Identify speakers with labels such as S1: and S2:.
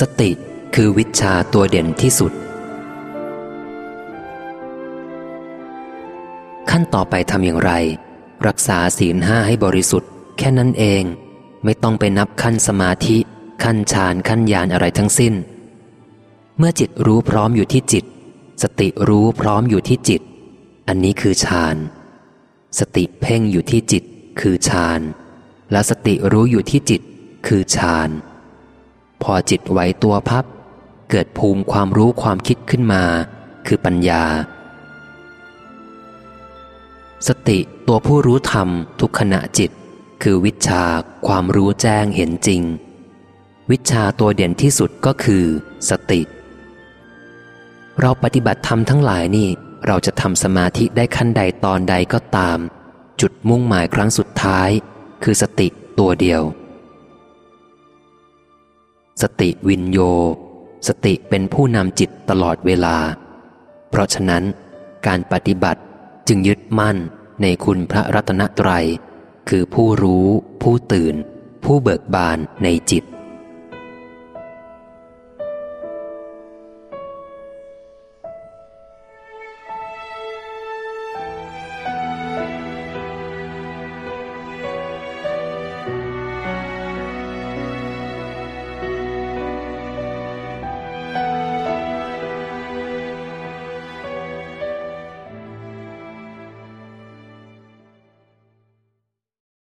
S1: สติคือวิชาตัวเด่นที่สุด ขั้นต่อไปทำอย่างไร รักษาศีลห้าให้บริสุทธิ์ แค่นั้นเอง ไม่ต้องไปนับขั้นสมาธิ ขั้นฌานขั้นญาณอะไรทั้งสิ้น เมื่อจิตรู้พร้อมอยู่ที่จิต สติรู้พร้อมอยู่ที่จิต อันนี้คือฌาน สติเพ่งอยู่ที่จิต คือฌาน และสติรู้อยู่ที่จิต คือฌาน พอจิตไหวตัวพับ เกิดภูมิความรู้ความคิดขึ้นมา คือปัญญา สติตัวผู้รู้ธรรมทุกขณะจิต คือวิชาความรู้แจ้งเห็นจริง วิชาตัวเด่นที่สุดก็คือ สติ เราปฏิบัติธรรมทั้งหลายนี่เราจะทำสมาธิได้ขั้นใดตอนใดก็ตาม จุดมุ่งหมายครั้งสุดท้าย คือสติตัวเดียว สติวินโย สติเป็นผู้นำจิตตลอดเวลา เพราะฉะนั้น การปฏิบัติจึงยึดมั่นในคุณพระรัตนตรัย คือผู้รู้ ผู้ตื่น ผู้เบิกบานในจิต